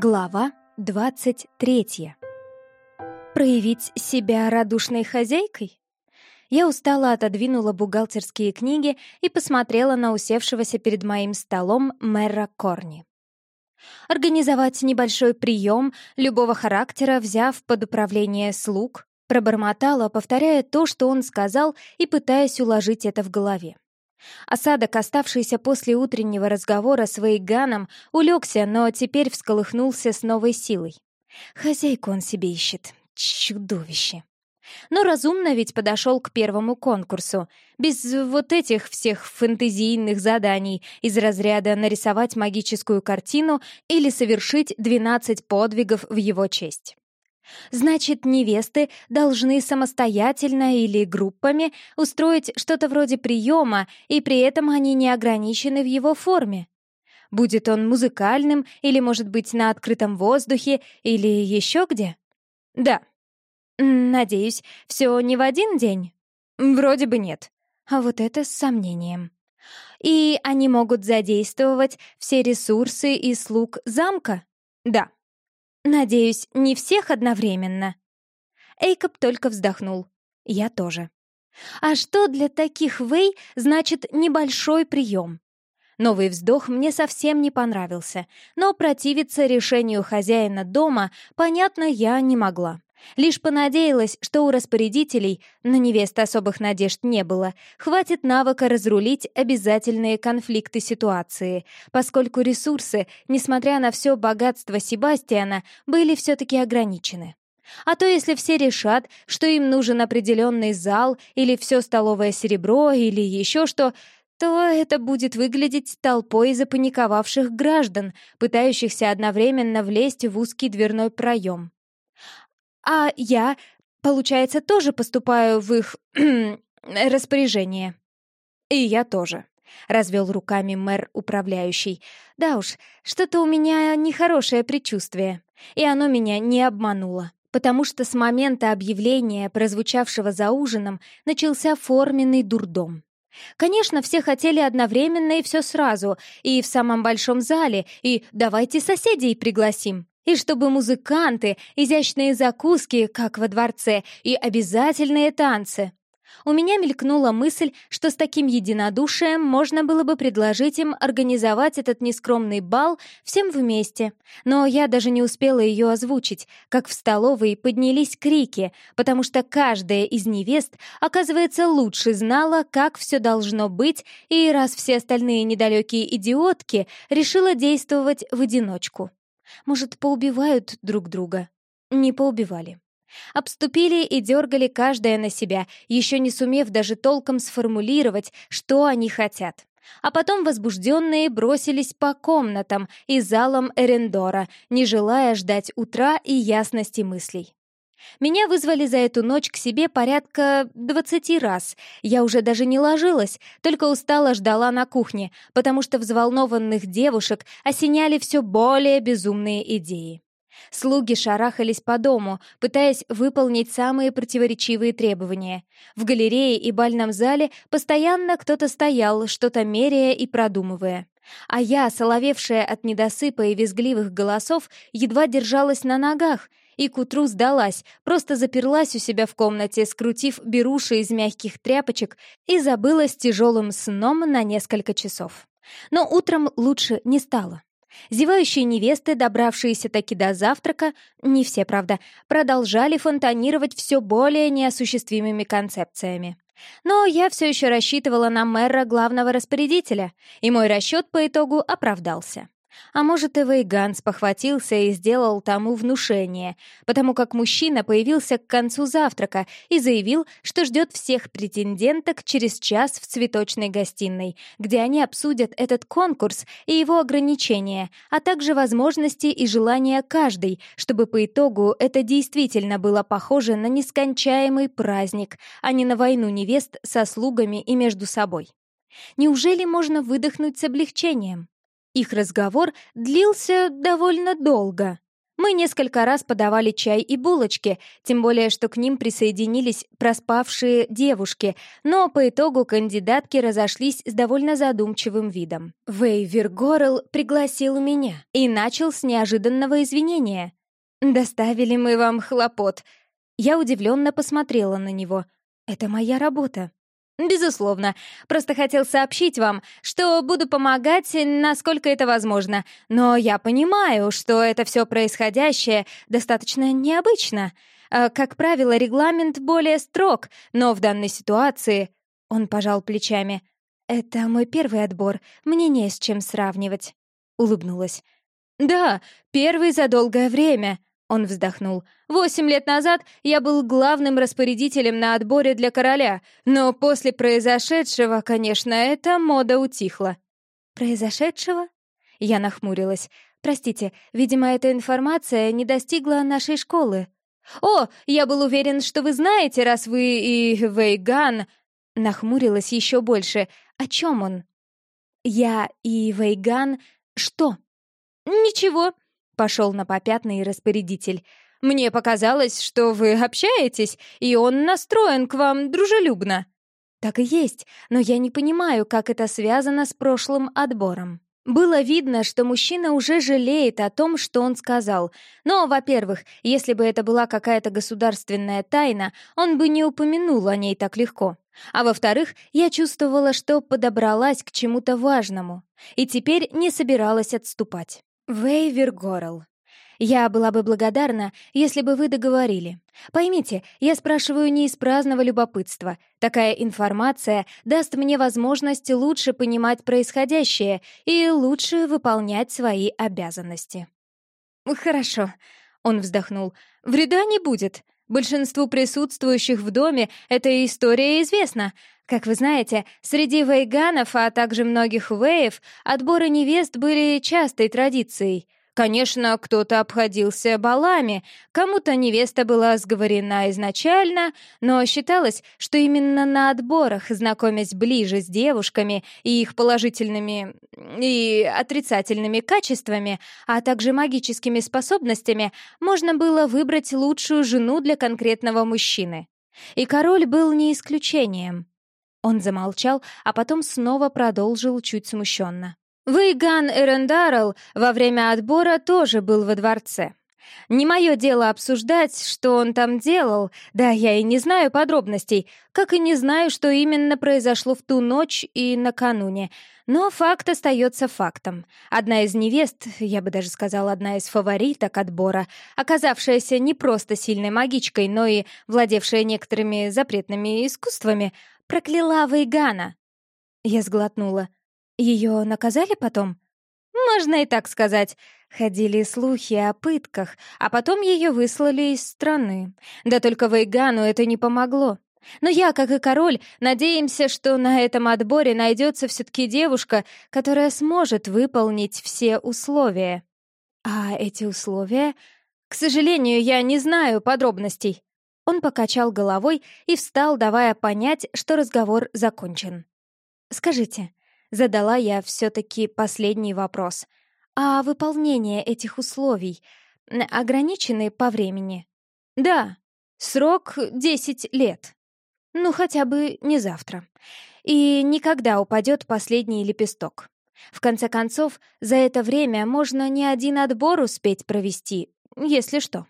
Глава 23. Проявить себя радушной хозяйкой? Я устало отодвинула бухгалтерские книги и посмотрела на усевшегося перед моим столом мэра Корни. Организовать небольшой прием любого характера, взяв под управление слуг, пробормотала, повторяя то, что он сказал, и пытаясь уложить это в голове. Осадок, оставшийся после утреннего разговора с Вейганом, улегся, но теперь всколыхнулся с новой силой. Хозяйку он себе ищет. Чудовище. Но разумно ведь подошел к первому конкурсу, без вот этих всех фэнтезийных заданий из разряда нарисовать магическую картину или совершить 12 подвигов в его честь. Значит, невесты должны самостоятельно или группами устроить что-то вроде приема, и при этом они не ограничены в его форме. Будет он музыкальным, или, может быть, на открытом воздухе, или еще где? Да. Надеюсь, все не в один день? Вроде бы нет. А вот это с сомнением. И они могут задействовать все ресурсы и слуг замка? Да. Надеюсь, не всех одновременно. Эйкоп только вздохнул. Я тоже. А что для таких вей значит небольшой прием? Новый вздох мне совсем не понравился, но противиться решению хозяина дома, понятно, я не могла. Лишь понадеялась, что у распорядителей, на невест особых надежд не было, хватит навыка разрулить обязательные конфликты ситуации, поскольку ресурсы, несмотря на все богатство Себастьяна, были все-таки ограничены. А то если все решат, что им нужен определенный зал или все столовое серебро или еще что, то это будет выглядеть толпой запаниковавших граждан, пытающихся одновременно влезть в узкий дверной проем. А я, получается, тоже поступаю в их распоряжение. И я тоже. Развел руками мэр управляющий. Да уж, что-то у меня нехорошее предчувствие. И оно меня не обмануло. Потому что с момента объявления, прозвучавшего за ужином, начался форменный дурдом. Конечно, все хотели одновременно и все сразу, и в самом большом зале, и давайте соседей пригласим и чтобы музыканты, изящные закуски, как во дворце, и обязательные танцы. У меня мелькнула мысль, что с таким единодушием можно было бы предложить им организовать этот нескромный бал всем вместе. Но я даже не успела ее озвучить, как в столовой поднялись крики, потому что каждая из невест, оказывается, лучше знала, как все должно быть, и раз все остальные недалекие идиотки, решила действовать в одиночку. Может, поубивают друг друга? Не поубивали. Обступили и дергали каждая на себя, еще не сумев даже толком сформулировать, что они хотят. А потом возбужденные бросились по комнатам и залам Эрендора, не желая ждать утра и ясности мыслей. Меня вызвали за эту ночь к себе порядка двадцати раз. Я уже даже не ложилась, только устала ждала на кухне, потому что взволнованных девушек осеняли все более безумные идеи. Слуги шарахались по дому, пытаясь выполнить самые противоречивые требования. В галерее и бальном зале постоянно кто-то стоял, что-то меряя и продумывая. А я, соловевшая от недосыпа и визгливых голосов, едва держалась на ногах — и к утру сдалась, просто заперлась у себя в комнате, скрутив беруши из мягких тряпочек и забылась тяжелым сном на несколько часов. Но утром лучше не стало. Зевающие невесты, добравшиеся таки до завтрака, не все, правда, продолжали фонтанировать все более неосуществимыми концепциями. Но я все еще рассчитывала на мэра главного распорядителя, и мой расчет по итогу оправдался. А может, и Вейганс похватился и сделал тому внушение, потому как мужчина появился к концу завтрака и заявил, что ждет всех претенденток через час в цветочной гостиной, где они обсудят этот конкурс и его ограничения, а также возможности и желания каждой, чтобы по итогу это действительно было похоже на нескончаемый праздник, а не на войну невест со слугами и между собой. Неужели можно выдохнуть с облегчением? Их разговор длился довольно долго. Мы несколько раз подавали чай и булочки, тем более, что к ним присоединились проспавшие девушки, но по итогу кандидатки разошлись с довольно задумчивым видом. Вейвер Горел пригласил меня и начал с неожиданного извинения. «Доставили мы вам хлопот». Я удивленно посмотрела на него. «Это моя работа». «Безусловно. Просто хотел сообщить вам, что буду помогать, насколько это возможно. Но я понимаю, что это все происходящее достаточно необычно. А, как правило, регламент более строг, но в данной ситуации...» Он пожал плечами. «Это мой первый отбор. Мне не с чем сравнивать». Улыбнулась. «Да, первый за долгое время», он вздохнул. «Восемь лет назад я был главным распорядителем на отборе для короля, но после произошедшего, конечно, эта мода утихла». «Произошедшего?» Я нахмурилась. «Простите, видимо, эта информация не достигла нашей школы». «О, я был уверен, что вы знаете, раз вы и Вейган...» Нахмурилась еще больше. «О чем он?» «Я и Вейган... Что?» «Ничего», Пошел на попятный распорядитель. «Мне показалось, что вы общаетесь, и он настроен к вам дружелюбно». «Так и есть, но я не понимаю, как это связано с прошлым отбором». Было видно, что мужчина уже жалеет о том, что он сказал. Но, во-первых, если бы это была какая-то государственная тайна, он бы не упомянул о ней так легко. А во-вторых, я чувствовала, что подобралась к чему-то важному, и теперь не собиралась отступать. Вейвер Горл. Я была бы благодарна, если бы вы договорили. Поймите, я спрашиваю не из праздного любопытства. Такая информация даст мне возможность лучше понимать происходящее и лучше выполнять свои обязанности. Хорошо, он вздохнул. Вреда не будет. Большинству присутствующих в доме эта история известна. Как вы знаете, среди вейганов, а также многих веев, отборы невест были частой традицией. Конечно, кто-то обходился балами, кому-то невеста была сговорена изначально, но считалось, что именно на отборах, знакомясь ближе с девушками и их положительными и отрицательными качествами, а также магическими способностями, можно было выбрать лучшую жену для конкретного мужчины. И король был не исключением. Он замолчал, а потом снова продолжил чуть смущенно. Вейган Эрендарл во время отбора тоже был во дворце. Не мое дело обсуждать, что он там делал, да я и не знаю подробностей, как и не знаю, что именно произошло в ту ночь и накануне. Но факт остается фактом. Одна из невест, я бы даже сказала, одна из фавориток отбора, оказавшаяся не просто сильной магичкой, но и владевшая некоторыми запретными искусствами, Прокляла Вейгана!» Я сглотнула. Ее наказали потом? Можно и так сказать. Ходили слухи о пытках, а потом ее выслали из страны. Да только Вейгану это не помогло. Но я, как и король, надеемся, что на этом отборе найдется все-таки девушка, которая сможет выполнить все условия. А эти условия... К сожалению, я не знаю подробностей. Он покачал головой и встал, давая понять, что разговор закончен. «Скажите», — задала я все-таки последний вопрос, «а выполнение этих условий ограничены по времени?» «Да, срок десять лет. Ну, хотя бы не завтра. И никогда упадет последний лепесток. В конце концов, за это время можно не один отбор успеть провести, если что».